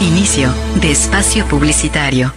Inicio de espacio publicitario.